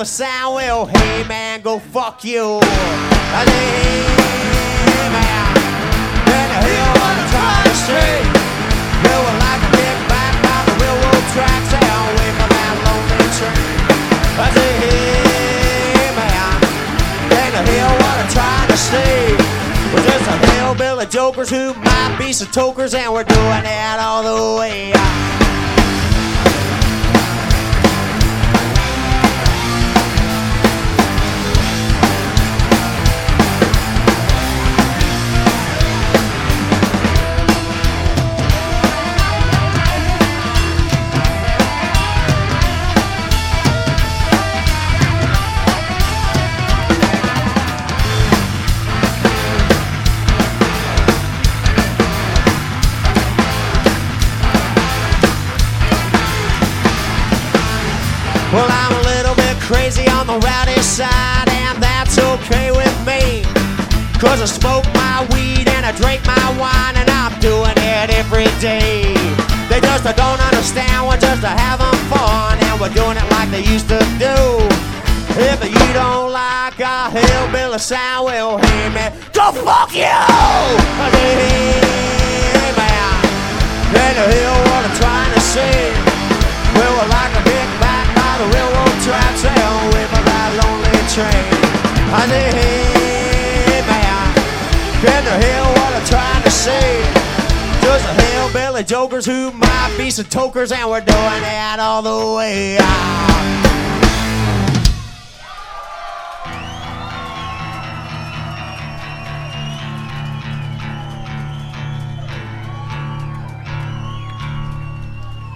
a sound, well, hey man, go fuck you. I say, hey man, can you hear what I'm trying to say? You were like a big back by the railroad tracks, and away from that lonely train. I say, hey man, can you hear what I'm trying to say? We're just a hillbilly jokers who might be some tokers, and we're doing it all the way. Well, I'm a little bit crazy on the rowdy side, and that's okay with me. Cause I smoke my weed and I drink my wine, and I'm doing it every day. They just don't understand, we're just having fun, and we're doing it like they used to do. If you don't like our hillbilly sound, well, hey man, go fuck you! Train. I hey man, can you hear what I'm trying to say? Just a hillbilly jokers who might be some tokers, and we're doing it all the way. Ah.